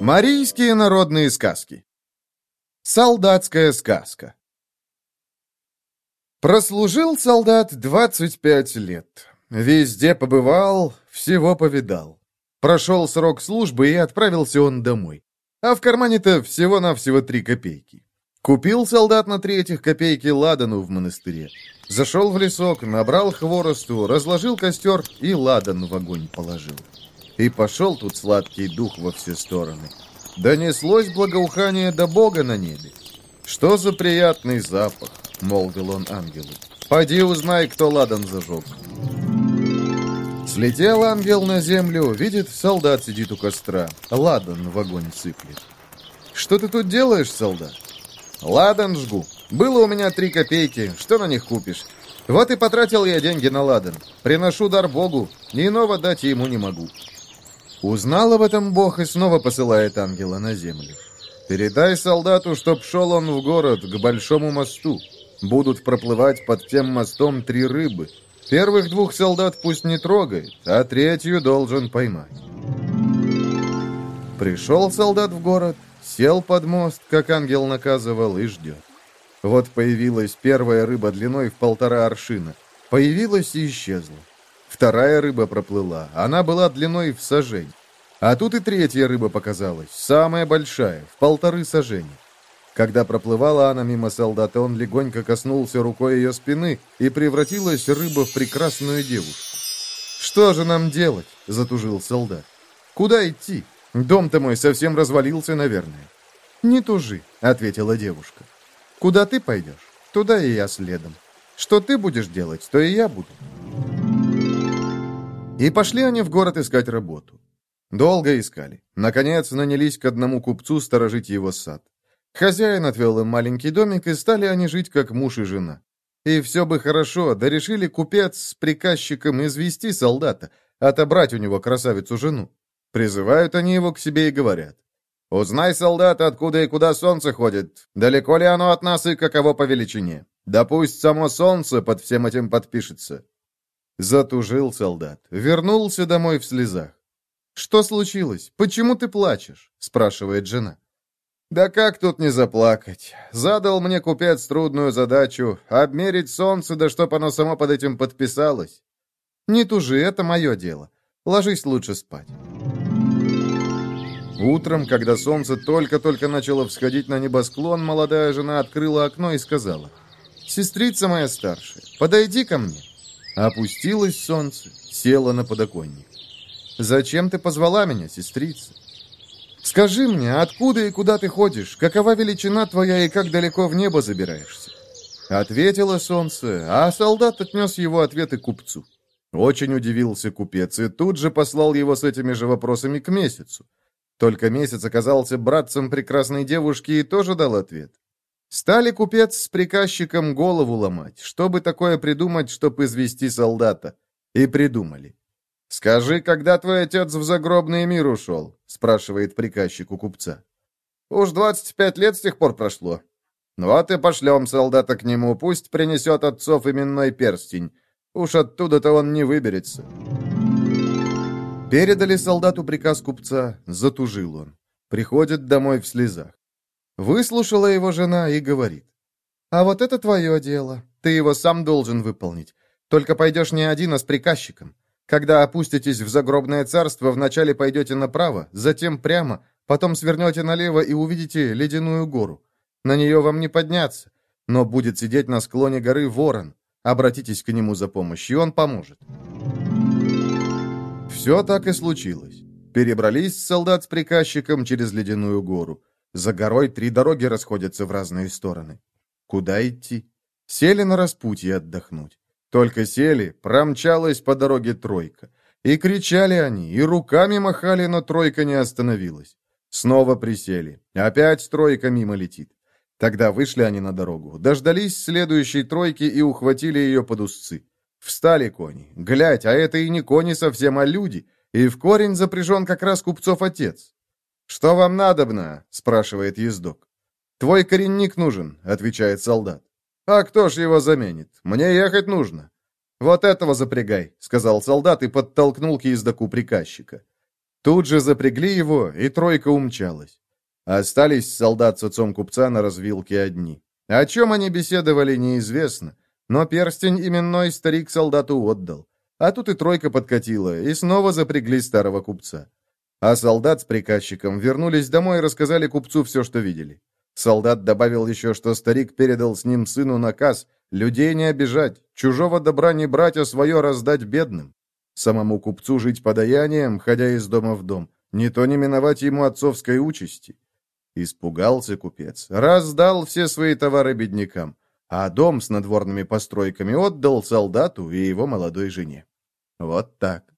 Марийские народные сказки. Солдатская сказка. Прослужил солдат 25 лет. Везде побывал, всего повидал. Прошел срок службы, и отправился он домой. А в кармане-то всего-навсего три копейки. Купил солдат на три этих копейки ладану в монастыре. Зашел в лесок, набрал хворосту, разложил костер и ладан в огонь положил. И пошел тут сладкий дух во все стороны. Донеслось благоухание до Бога на небе. «Что за приятный запах!» — молвил он ангелу. «Поди узнай, кто ладан зажег». Слетел ангел на землю, видит, солдат сидит у костра, ладан в огонь сыплет. «Что ты тут делаешь, солдат?» «Ладан жгу. Было у меня три копейки, что на них купишь? Вот и потратил я деньги на ладан. Приношу дар Богу, иного дать ему не могу». Узнал об этом Бог и снова посылает ангела на землю. «Передай солдату, чтоб шел он в город, к большому мосту. Будут проплывать под тем мостом три рыбы. Первых двух солдат пусть не трогает, а третью должен поймать». Пришел солдат в город, сел под мост, как ангел наказывал, и ждет. Вот появилась первая рыба длиной в полтора аршина. Появилась и исчезла. Вторая рыба проплыла. Она была длиной в сажень. А тут и третья рыба показалась, самая большая, в полторы сажени. Когда проплывала она мимо солдата, он легонько коснулся рукой ее спины, и превратилась рыба в прекрасную девушку. «Что же нам делать?» — затужил солдат. «Куда идти? Дом-то мой совсем развалился, наверное». «Не тужи», — ответила девушка. «Куда ты пойдешь? Туда и я следом. Что ты будешь делать, то и я буду». И пошли они в город искать работу. Долго искали. Наконец нанялись к одному купцу сторожить его сад. Хозяин отвел им маленький домик, и стали они жить как муж и жена. И все бы хорошо, да решили купец с приказчиком извести солдата, отобрать у него красавицу-жену. Призывают они его к себе и говорят. «Узнай, солдат, откуда и куда солнце ходит, далеко ли оно от нас и каково по величине. Да пусть само солнце под всем этим подпишется. Затужил солдат. Вернулся домой в слезах. «Что случилось? Почему ты плачешь?» — спрашивает жена. «Да как тут не заплакать? Задал мне купец трудную задачу — обмерить солнце, да чтоб оно само под этим подписалось. Не тужи, это мое дело. Ложись лучше спать». Утром, когда солнце только-только начало всходить на небосклон, молодая жена открыла окно и сказала, «Сестрица моя старшая, подойди ко мне». Опустилось солнце, села на подоконник. «Зачем ты позвала меня, сестрица?» «Скажи мне, откуда и куда ты ходишь? Какова величина твоя и как далеко в небо забираешься?» Ответило солнце, а солдат отнес его ответы купцу. Очень удивился купец и тут же послал его с этими же вопросами к месяцу. Только месяц оказался братцем прекрасной девушки и тоже дал ответ. Стали купец с приказчиком голову ломать, чтобы такое придумать, чтоб извести солдата. И придумали. «Скажи, когда твой отец в загробный мир ушел?» — спрашивает приказчик у купца. «Уж двадцать пять лет с тех пор прошло. Вот и пошлем солдата к нему, пусть принесет отцов именной перстень. Уж оттуда-то он не выберется». Передали солдату приказ купца, затужил он. Приходит домой в слезах. Выслушала его жена и говорит. «А вот это твое дело. Ты его сам должен выполнить. Только пойдешь не один, а с приказчиком. Когда опуститесь в загробное царство, вначале пойдете направо, затем прямо, потом свернете налево и увидите ледяную гору. На нее вам не подняться, но будет сидеть на склоне горы ворон. Обратитесь к нему за помощью, он поможет». Все так и случилось. Перебрались солдат с приказчиком через ледяную гору. За горой три дороги расходятся в разные стороны. Куда идти? Сели на распутье отдохнуть. Только сели, промчалась по дороге тройка. И кричали они, и руками махали, но тройка не остановилась. Снова присели. Опять тройка мимо летит. Тогда вышли они на дорогу, дождались следующей тройки и ухватили ее под узцы. Встали кони. Глядь, а это и не кони совсем, а люди. И в корень запряжен как раз купцов отец. «Что вам надобно?» — спрашивает ездок. «Твой коренник нужен», — отвечает солдат. «А кто ж его заменит? Мне ехать нужно». «Вот этого запрягай», — сказал солдат и подтолкнул к ездаку приказчика. Тут же запрягли его, и тройка умчалась. Остались солдат с отцом купца на развилке одни. О чем они беседовали, неизвестно, но перстень именной старик солдату отдал. А тут и тройка подкатила, и снова запрягли старого купца. А солдат с приказчиком вернулись домой и рассказали купцу все, что видели. Солдат добавил еще, что старик передал с ним сыну наказ людей не обижать, чужого добра не брать, а свое раздать бедным. Самому купцу жить подаянием, ходя из дома в дом, не то не миновать ему отцовской участи. Испугался купец, раздал все свои товары беднякам, а дом с надворными постройками отдал солдату и его молодой жене. Вот так.